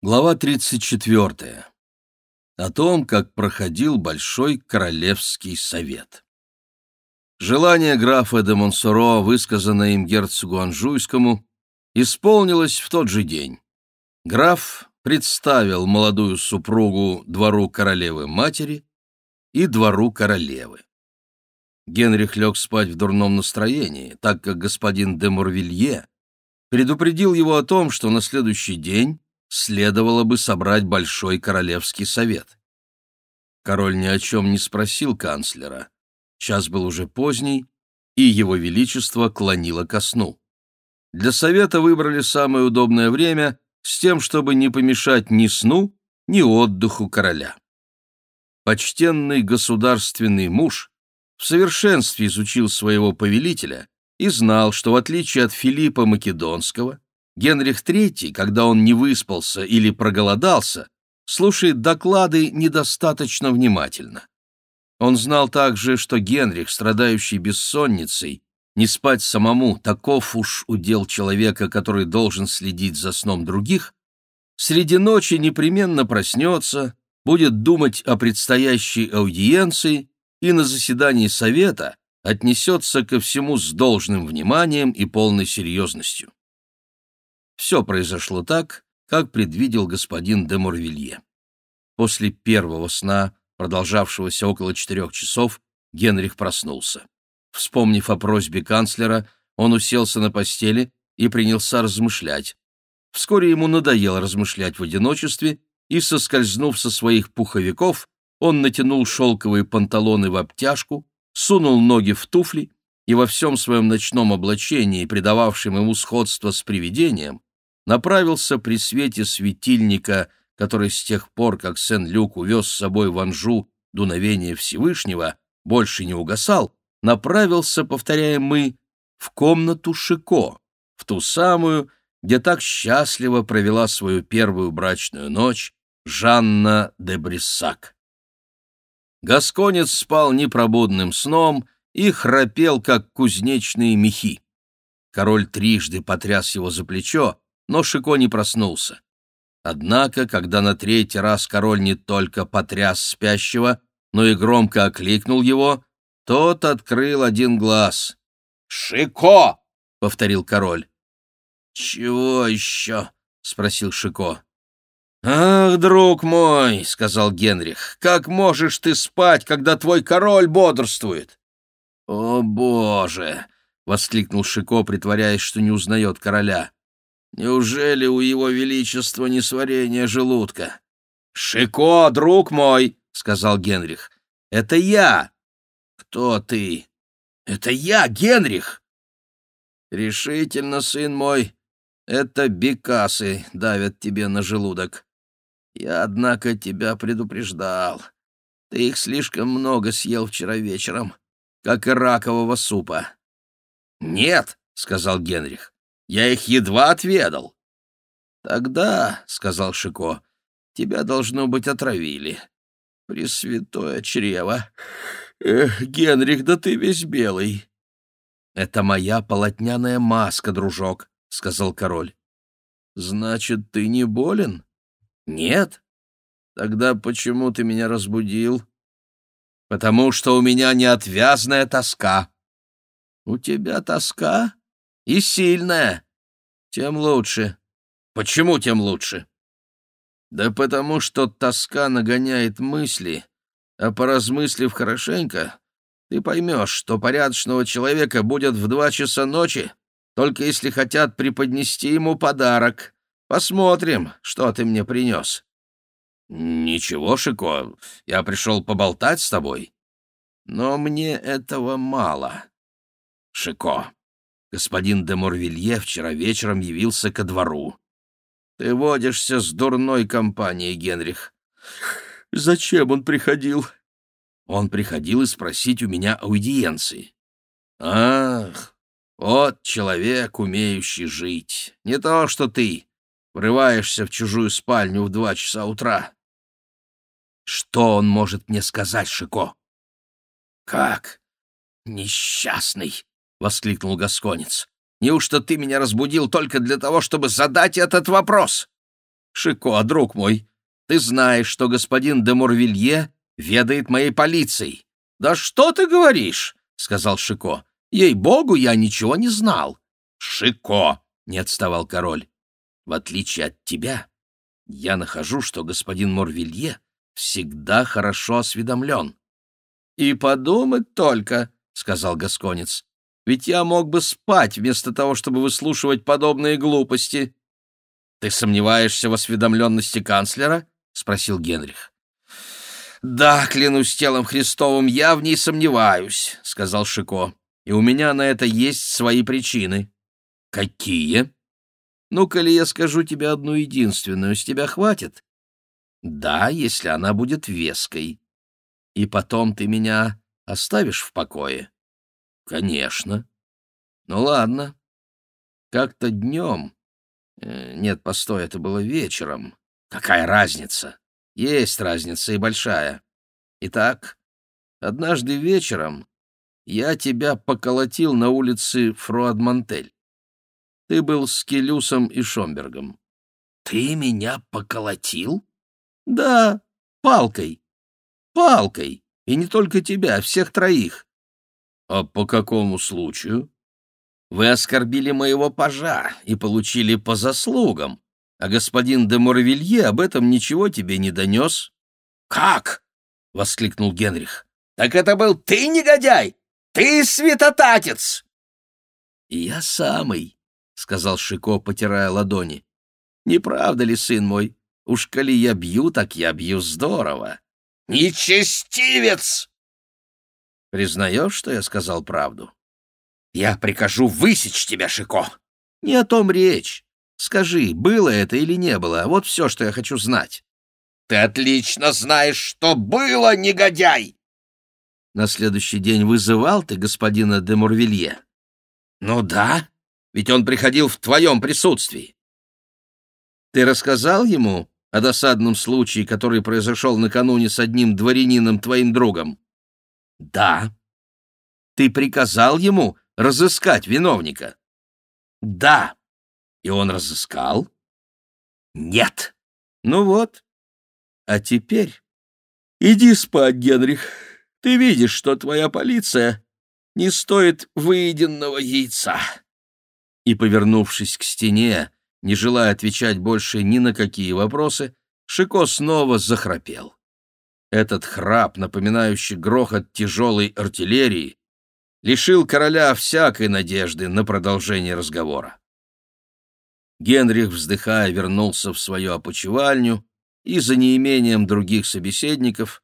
Глава 34. О том, как проходил Большой Королевский совет. Желание графа де Монсоро, высказанное им герцогу Анжуйскому, исполнилось в тот же день. Граф представил молодую супругу двору королевы-матери и двору королевы. Генрих лег спать в дурном настроении, так как господин де Мурвилье предупредил его о том, что на следующий день следовало бы собрать Большой Королевский совет. Король ни о чем не спросил канцлера. Час был уже поздний, и его величество клонило ко сну. Для совета выбрали самое удобное время с тем, чтобы не помешать ни сну, ни отдыху короля. Почтенный государственный муж в совершенстве изучил своего повелителя и знал, что в отличие от Филиппа Македонского, Генрих III, когда он не выспался или проголодался, слушает доклады недостаточно внимательно. Он знал также, что Генрих, страдающий бессонницей, не спать самому, таков уж удел человека, который должен следить за сном других, среди ночи непременно проснется, будет думать о предстоящей аудиенции и на заседании совета отнесется ко всему с должным вниманием и полной серьезностью. Все произошло так, как предвидел господин де Морвилье. После первого сна, продолжавшегося около четырех часов, Генрих проснулся. Вспомнив о просьбе канцлера, он уселся на постели и принялся размышлять. Вскоре ему надоело размышлять в одиночестве, и, соскользнув со своих пуховиков, он натянул шелковые панталоны в обтяжку, сунул ноги в туфли и во всем своем ночном облачении, придававшем ему сходство с привидением, направился при свете светильника, который с тех пор, как Сен-Люк увез с собой в Анжу дуновение Всевышнего, больше не угасал, направился, повторяем мы, в комнату Шико, в ту самую, где так счастливо провела свою первую брачную ночь Жанна де Бриссак. Гасконец спал непробудным сном и храпел, как кузнечные мехи. Король трижды потряс его за плечо, но Шико не проснулся. Однако, когда на третий раз король не только потряс спящего, но и громко окликнул его, тот открыл один глаз. «Шико!» — повторил король. «Чего еще?» — спросил Шико. «Ах, друг мой!» — сказал Генрих. «Как можешь ты спать, когда твой король бодрствует?» «О, боже!» — воскликнул Шико, притворяясь, что не узнает короля. Неужели у его величества несварение желудка? «Шико, друг мой!» — сказал Генрих. «Это я!» «Кто ты?» «Это я, Генрих!» «Решительно, сын мой, это бекасы давят тебе на желудок. Я, однако, тебя предупреждал. Ты их слишком много съел вчера вечером, как и ракового супа». «Нет!» — сказал Генрих. Я их едва отведал. Тогда, — сказал Шико, — тебя, должно быть, отравили. Пресвятое чрево. Эх, Генрих, да ты весь белый. Это моя полотняная маска, дружок, — сказал король. Значит, ты не болен? Нет? Тогда почему ты меня разбудил? Потому что у меня неотвязная тоска. У тебя тоска? И сильная. Тем лучше. Почему тем лучше? Да потому что тоска нагоняет мысли, а поразмыслив хорошенько, ты поймешь, что порядочного человека будет в два часа ночи, только если хотят преподнести ему подарок. Посмотрим, что ты мне принес. Ничего, Шико, я пришел поболтать с тобой. Но мне этого мало. Шико, Господин де Морвилье вчера вечером явился ко двору. Ты водишься с дурной компанией, Генрих. Зачем он приходил? Он приходил и спросить у меня аудиенции. Ах, вот человек, умеющий жить. Не то, что ты врываешься в чужую спальню в два часа утра. Что он может мне сказать, Шико? Как? Несчастный! — воскликнул Гасконец. «Неужто ты меня разбудил только для того, чтобы задать этот вопрос?» Шико, друг мой, ты знаешь, что господин де Мурвилье ведает моей полицией. Да что ты говоришь? сказал Шико. Ей-богу, я ничего не знал. Шико, не отставал король. В отличие от тебя, я нахожу, что господин Морвилье всегда хорошо осведомлен. И подумать только, сказал Гасконец, ведь я мог бы спать вместо того, чтобы выслушивать подобные глупости. Ты сомневаешься в осведомленности канцлера? спросил Генрих. Да, клянусь телом Христовым, я в ней сомневаюсь, сказал Шико. И у меня на это есть свои причины. Какие? Ну-ка ли я скажу тебе одну единственную, с тебя хватит? Да, если она будет веской. И потом ты меня оставишь в покое? Конечно. Ну ладно. Как-то днем... Э, нет, постой, это было вечером. Какая разница? Есть разница и большая. Итак, однажды вечером я тебя поколотил на улице Фруадмантель. Ты был с Келюсом и Шомбергом. Ты меня поколотил? Да, палкой. Палкой. И не только тебя, а всех троих. А по какому случаю? Вы оскорбили моего пажа и получили по заслугам а господин де Муравилье об этом ничего тебе не донес. — Как? — воскликнул Генрих. — Так это был ты, негодяй! Ты святотатец! — Я самый, — сказал Шико, потирая ладони. — Не правда ли, сын мой? Уж коли я бью, так я бью здорово. — Нечестивец! — Признаешь, что я сказал правду? — Я прикажу высечь тебя, Шико. — Не о том речь. Скажи, было это или не было? Вот все, что я хочу знать. Ты отлично знаешь, что было, негодяй! На следующий день вызывал ты господина де Мурвилье? Ну да, ведь он приходил в твоем присутствии. Ты рассказал ему о досадном случае, который произошел накануне с одним дворянином твоим другом? Да. Ты приказал ему разыскать виновника? Да. И он разыскал? Нет. Ну вот. А теперь иди спать, Генрих. Ты видишь, что твоя полиция не стоит выеденного яйца. И, повернувшись к стене, не желая отвечать больше ни на какие вопросы, Шико снова захрапел. Этот храп, напоминающий грохот тяжелой артиллерии, лишил короля всякой надежды на продолжение разговора. Генрих, вздыхая, вернулся в свою опочивальню и, за неимением других собеседников,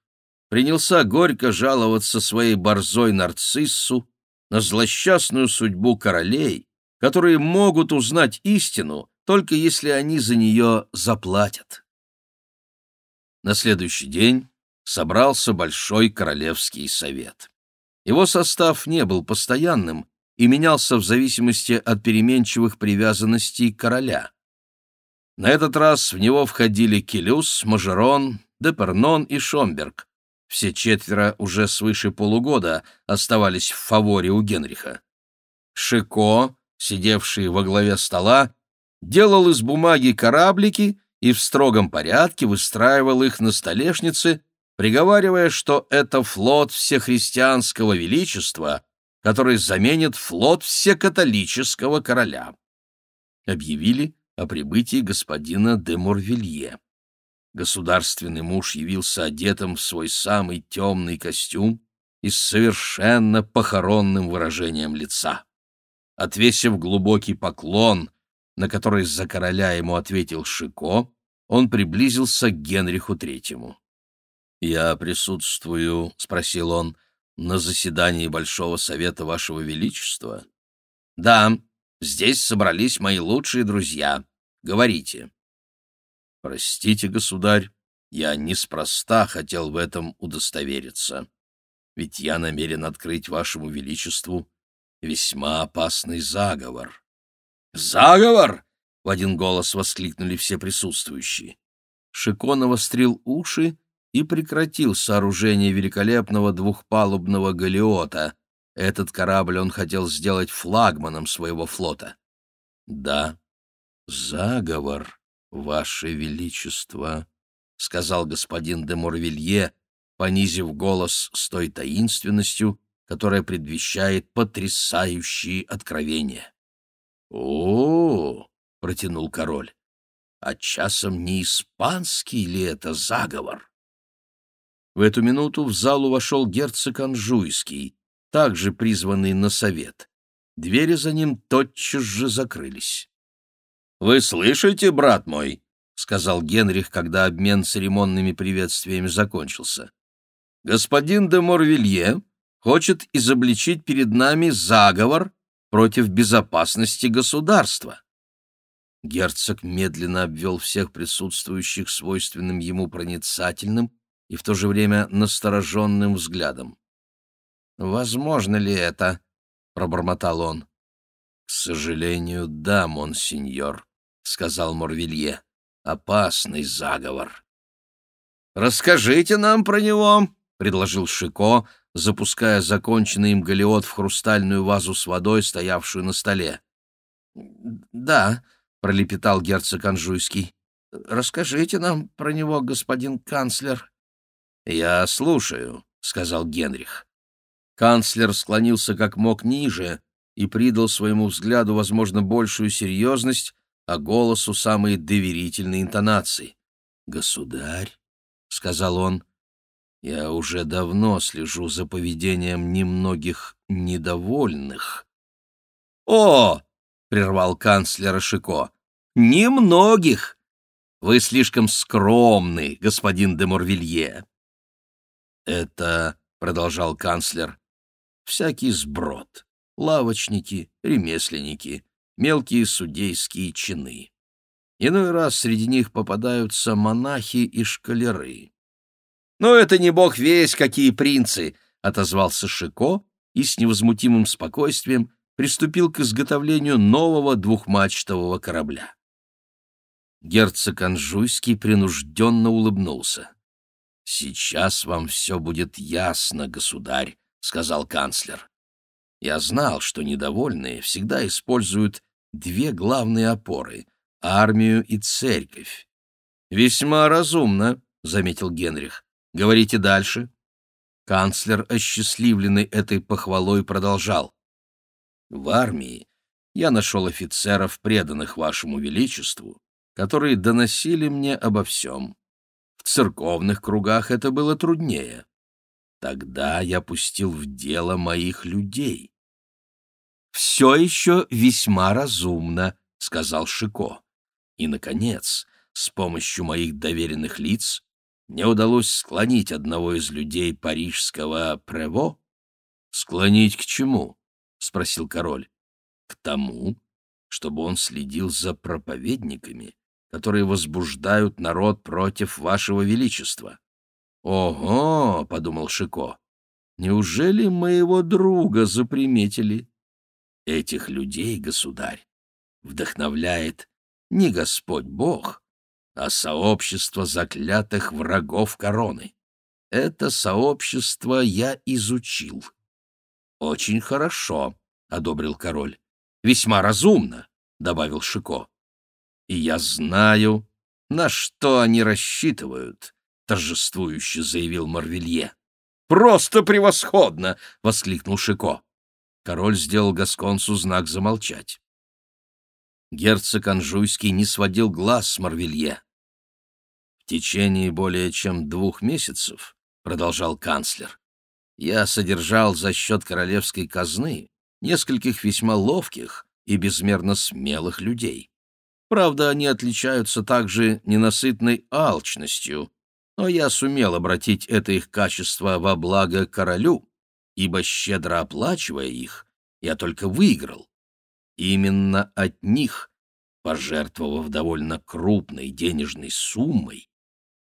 принялся горько жаловаться своей борзой нарциссу на злосчастную судьбу королей, которые могут узнать истину, только если они за нее заплатят. На следующий день собрался Большой Королевский совет. Его состав не был постоянным, и менялся в зависимости от переменчивых привязанностей короля. На этот раз в него входили Келюс, Мажерон, Депернон и Шомберг. Все четверо уже свыше полугода оставались в фаворе у Генриха. Шико, сидевший во главе стола, делал из бумаги кораблики и в строгом порядке выстраивал их на столешнице, приговаривая, что это флот всехристианского величества, который заменит флот всекатолического короля. Объявили о прибытии господина де Морвилье. Государственный муж явился одетым в свой самый темный костюм и с совершенно похоронным выражением лица. Отвесив глубокий поклон, на который за короля ему ответил Шико, он приблизился к Генриху Третьему. «Я присутствую», — спросил он, на заседании Большого Совета Вашего Величества? Да, здесь собрались мои лучшие друзья. Говорите. Простите, государь, я неспроста хотел в этом удостовериться. Ведь я намерен открыть Вашему Величеству весьма опасный заговор. Заговор! В один голос воскликнули все присутствующие. Шико навострил уши и прекратил сооружение великолепного двухпалубного галеота. Этот корабль он хотел сделать флагманом своего флота. «Да, заговор», — «Ваше Величество», — сказал господин де Морвилье, понизив голос с той таинственностью, которая предвещает потрясающие откровения. «О, -о — протянул король, — а часом не испанский ли это заговор?» В эту минуту в залу вошел герцог Анжуйский, также призванный на совет. Двери за ним тотчас же закрылись. «Вы слышите, брат мой?» — сказал Генрих, когда обмен церемонными приветствиями закончился. «Господин де Морвилье хочет изобличить перед нами заговор против безопасности государства». Герцог медленно обвел всех присутствующих свойственным ему проницательным и в то же время настороженным взглядом. «Возможно ли это?» — пробормотал он. «К сожалению, да, монсеньор», — сказал Морвилье. «Опасный заговор». «Расскажите нам про него», — предложил Шико, запуская законченный им галеот в хрустальную вазу с водой, стоявшую на столе. «Да», — пролепетал герцог Анжуйский. «Расскажите нам про него, господин канцлер». «Я слушаю», — сказал Генрих. Канцлер склонился как мог ниже и придал своему взгляду, возможно, большую серьезность, а голосу самые доверительные интонации. «Государь», — сказал он, — «я уже давно слежу за поведением немногих недовольных». «О!» — прервал канцлера Шико. «Немногих! Вы слишком скромны, господин де Морвилье. «Это, — продолжал канцлер, — всякий сброд, лавочники, ремесленники, мелкие судейские чины. Иной раз среди них попадаются монахи и шкалеры». «Но это не бог весь, какие принцы!» — отозвался Шико и с невозмутимым спокойствием приступил к изготовлению нового двухмачтового корабля. Герцог Анжуйский принужденно улыбнулся. «Сейчас вам все будет ясно, государь», — сказал канцлер. «Я знал, что недовольные всегда используют две главные опоры — армию и церковь». «Весьма разумно», — заметил Генрих. «Говорите дальше». Канцлер, осчастливленный этой похвалой, продолжал. «В армии я нашел офицеров, преданных вашему величеству, которые доносили мне обо всем. Церковных кругах это было труднее. Тогда я пустил в дело моих людей. «Все еще весьма разумно», — сказал Шико. И, наконец, с помощью моих доверенных лиц мне удалось склонить одного из людей парижского Прево. «Склонить к чему?» — спросил король. «К тому, чтобы он следил за проповедниками, которые возбуждают народ против вашего величества. «Ого!» — подумал Шико. «Неужели моего друга заприметили?» «Этих людей, государь, вдохновляет не Господь Бог, а сообщество заклятых врагов короны. Это сообщество я изучил». «Очень хорошо», — одобрил король. «Весьма разумно», — добавил Шико и я знаю, на что они рассчитывают», — торжествующе заявил Марвелье. «Просто превосходно!» — воскликнул Шико. Король сделал Гасконцу знак замолчать. Герцог Анжуйский не сводил глаз с Марвелье. «В течение более чем двух месяцев», — продолжал канцлер, — «я содержал за счет королевской казны нескольких весьма ловких и безмерно смелых людей. Правда, они отличаются также ненасытной алчностью, но я сумел обратить это их качество во благо королю, ибо, щедро оплачивая их, я только выиграл. Именно от них, пожертвовав довольно крупной денежной суммой,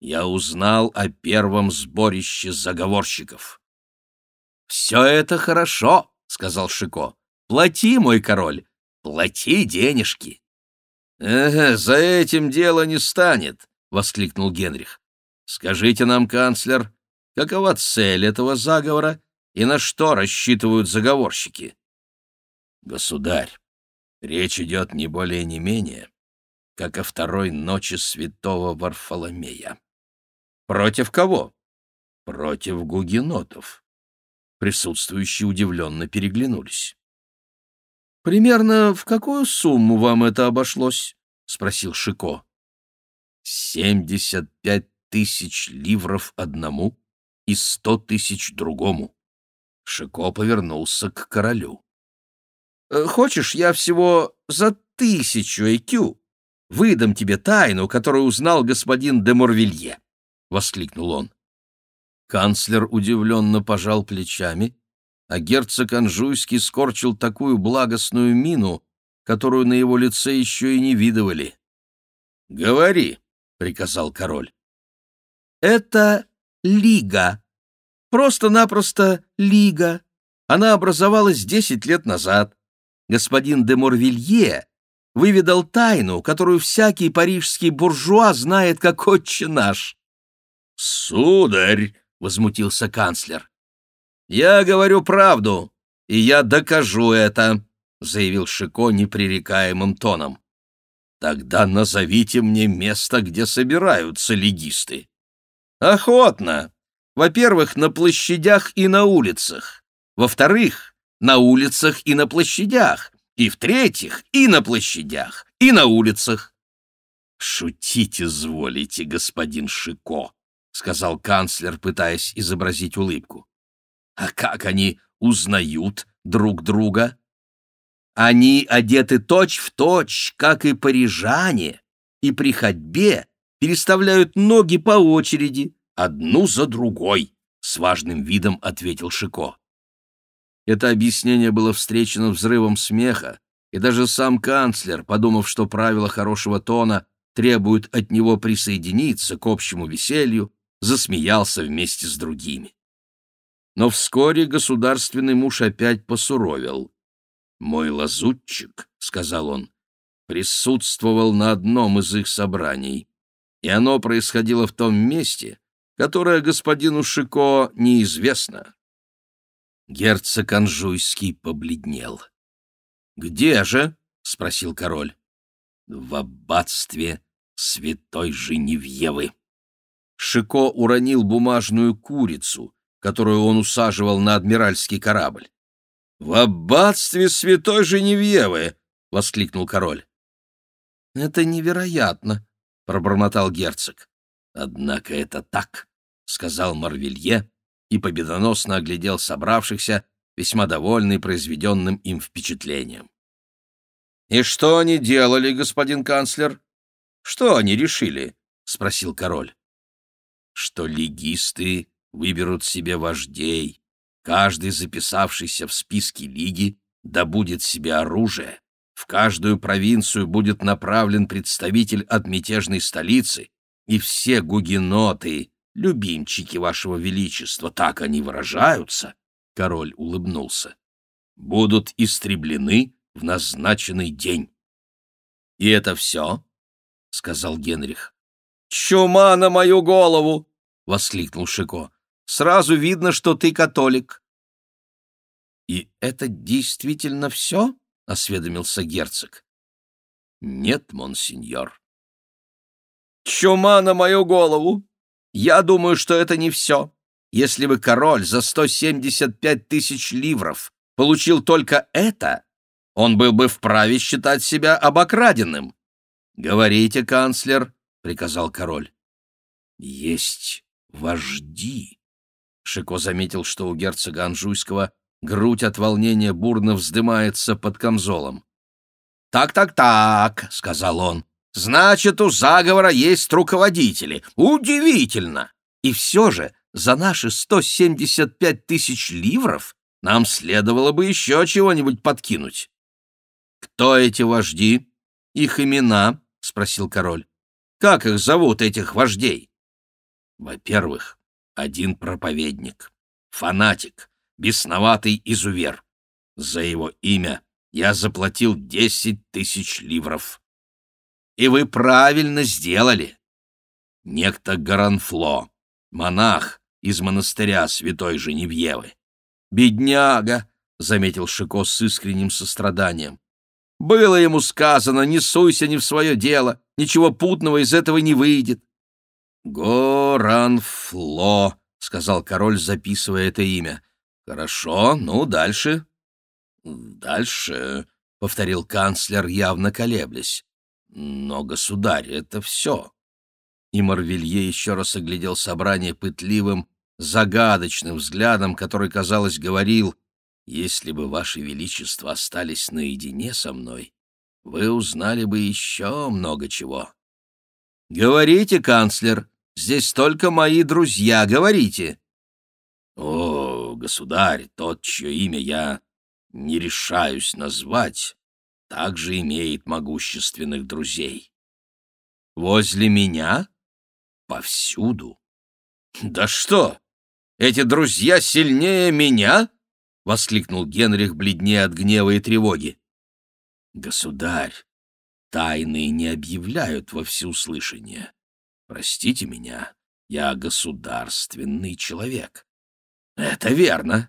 я узнал о первом сборище заговорщиков. «Все это хорошо», — сказал Шико. «Плати, мой король, плати денежки». «Ага, за этим дело не станет», — воскликнул Генрих. «Скажите нам, канцлер, какова цель этого заговора и на что рассчитывают заговорщики?» «Государь, речь идет не более не менее, как о второй ночи святого Варфоломея. Против кого? Против гугенотов. Присутствующие удивленно переглянулись. «Примерно в какую сумму вам это обошлось?» — спросил Шико. «Семьдесят пять тысяч ливров одному и сто тысяч другому». Шико повернулся к королю. «Э, «Хочешь, я всего за тысячу ЭКЮ выдам тебе тайну, которую узнал господин де Морвилье?» — воскликнул он. Канцлер удивленно пожал плечами, а герцог Анжуйский скорчил такую благостную мину, которую на его лице еще и не видывали. «Говори», — приказал король. «Это лига. Просто-напросто лига. Она образовалась десять лет назад. Господин де Морвилье выведал тайну, которую всякий парижский буржуа знает как отче наш». «Сударь!» — возмутился канцлер. «Я говорю правду, и я докажу это», — заявил Шико непререкаемым тоном. «Тогда назовите мне место, где собираются легисты». «Охотно. Во-первых, на площадях и на улицах. Во-вторых, на улицах и на площадях. И в-третьих, и на площадях, и на улицах». «Шутить изволите, господин Шико», — сказал канцлер, пытаясь изобразить улыбку. А как они узнают друг друга? Они одеты точь-в-точь, точь, как и парижане, и при ходьбе переставляют ноги по очереди, одну за другой, — с важным видом ответил Шико. Это объяснение было встречено взрывом смеха, и даже сам канцлер, подумав, что правила хорошего тона требуют от него присоединиться к общему веселью, засмеялся вместе с другими. Но вскоре государственный муж опять посуровил. «Мой лазутчик», — сказал он, — присутствовал на одном из их собраний, и оно происходило в том месте, которое господину Шико неизвестно. Герцог Анжуйский побледнел. «Где же?» — спросил король. «В аббатстве святой Женевьевы». Шико уронил бумажную курицу, которую он усаживал на адмиральский корабль. «В аббатстве святой Женевьевы!» — воскликнул король. «Это невероятно!» — пробормотал герцог. «Однако это так!» — сказал Марвелье и победоносно оглядел собравшихся, весьма довольный произведенным им впечатлением. «И что они делали, господин канцлер? Что они решили?» — спросил король. «Что легисты выберут себе вождей. Каждый, записавшийся в списке лиги, добудет себе оружие. В каждую провинцию будет направлен представитель от мятежной столицы, и все гугеноты, любимчики вашего величества, так они выражаются, — король улыбнулся, — будут истреблены в назначенный день. — И это все? — сказал Генрих. — Чума на мою голову! — воскликнул Шико. Сразу видно, что ты католик». «И это действительно все?» — осведомился герцог. «Нет, монсеньор». «Чума на мою голову! Я думаю, что это не все. Если бы король за 175 тысяч ливров получил только это, он был бы вправе считать себя обокраденным. «Говорите, канцлер», — приказал король. «Есть вожди», Шико заметил, что у герцога Анжуйского грудь от волнения бурно вздымается под камзолом. «Так-так-так», — сказал он, — «значит, у заговора есть руководители. Удивительно! И все же за наши 175 тысяч ливров нам следовало бы еще чего-нибудь подкинуть». «Кто эти вожди? Их имена?» — спросил король. «Как их зовут, этих вождей?» «Во-первых, один проповедник, фанатик, бесноватый изувер. За его имя я заплатил десять тысяч ливров. И вы правильно сделали. Некто Гаранфло, монах из монастыря святой Женевьевы. «Бедняга!» — заметил Шико с искренним состраданием. Было ему сказано, не суйся не в свое дело, ничего путного из этого не выйдет. «Горанфло», — сказал король, записывая это имя. «Хорошо, ну, дальше». «Дальше», — повторил канцлер, явно колеблясь. «Но, государь, это все». И Марвелье еще раз оглядел собрание пытливым, загадочным взглядом, который, казалось, говорил, «Если бы, Ваше Величество, остались наедине со мной, вы узнали бы еще много чего». «Говорите, канцлер, здесь только мои друзья, говорите». «О, государь, тот, чье имя я не решаюсь назвать, также имеет могущественных друзей». «Возле меня?» «Повсюду». «Да что, эти друзья сильнее меня?» — воскликнул Генрих, бледнее от гнева и тревоги. «Государь, тайны не объявляют во всеуслышание. Простите меня, я государственный человек». «Это верно.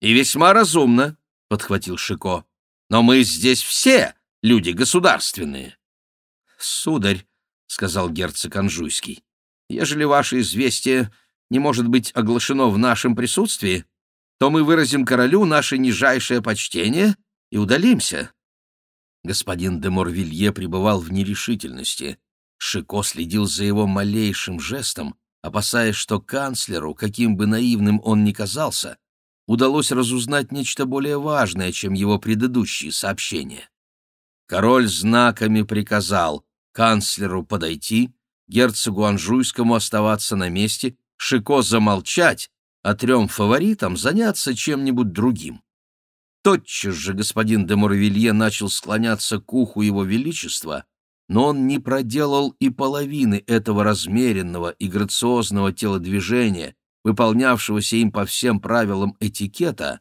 И весьма разумно», — подхватил Шико. «Но мы здесь все люди государственные». «Сударь», — сказал герцог Анжуйский, — «ежели ваше известие не может быть оглашено в нашем присутствии, то мы выразим королю наше нижайшее почтение и удалимся. Господин де Морвилье пребывал в нерешительности. Шико следил за его малейшим жестом, опасаясь, что канцлеру, каким бы наивным он ни казался, удалось разузнать нечто более важное, чем его предыдущие сообщения. Король знаками приказал канцлеру подойти, герцогу Анжуйскому оставаться на месте, Шико замолчать, а трем фаворитам заняться чем-нибудь другим. Тотчас же господин де Муравилье начал склоняться к уху его величества, но он не проделал и половины этого размеренного и грациозного телодвижения, выполнявшегося им по всем правилам этикета,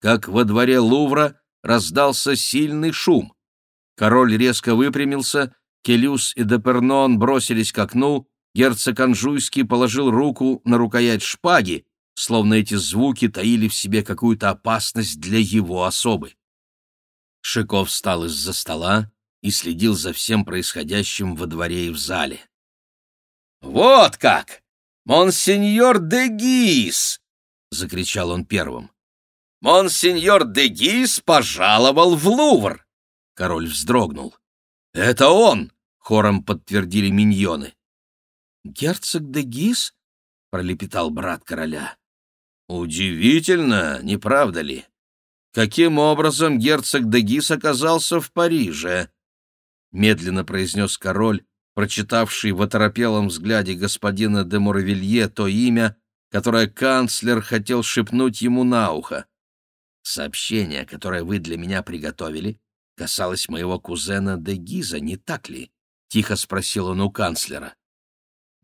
как во дворе Лувра раздался сильный шум. Король резко выпрямился, Келюс и Депернон бросились к окну, герцог Анжуйский положил руку на рукоять шпаги, словно эти звуки таили в себе какую-то опасность для его особы. Шиков встал из-за стола и следил за всем происходящим во дворе и в зале. «Вот как! Монсеньор де Гис!» — закричал он первым. «Монсеньор де Гис пожаловал в Лувр!» Король вздрогнул. «Это он!» — хором подтвердили миньоны. «Герцог де Гис?» — пролепетал брат короля. Удивительно, не правда ли? Каким образом герцог Дегис оказался в Париже? Медленно произнес король, прочитавший в оторопелом взгляде господина де Муравилье то имя, которое канцлер хотел шепнуть ему на ухо. Сообщение, которое вы для меня приготовили, касалось моего кузена де Гиза, не так ли? Тихо спросил он у канцлера.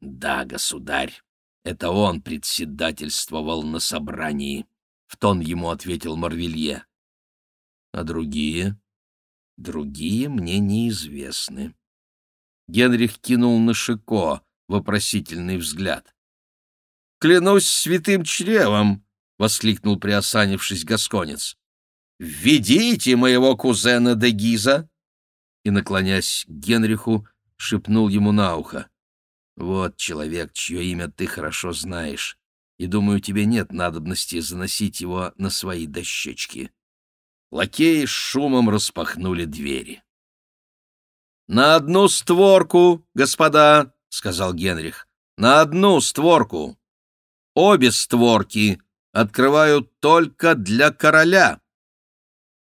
Да, государь, это он председательствовал на собрании, — в тон ему ответил Марвелье. А другие? Другие мне неизвестны. Генрих кинул на Шико вопросительный взгляд. «Клянусь святым чревом!» — воскликнул приосанившись Гасконец. «Введите моего кузена де Гиза!» И, наклонясь к Генриху, шепнул ему на ухо. Вот человек, чье имя ты хорошо знаешь, и, думаю, тебе нет надобности заносить его на свои дощечки. Лакеи с шумом распахнули двери. «На одну створку, господа!» — сказал Генрих. «На одну створку! Обе створки открывают только для короля!»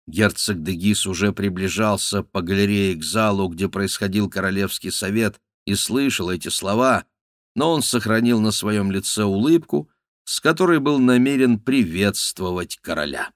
Герцог Дегис уже приближался по галерее к залу, где происходил королевский совет, и слышал эти слова, но он сохранил на своем лице улыбку, с которой был намерен приветствовать короля.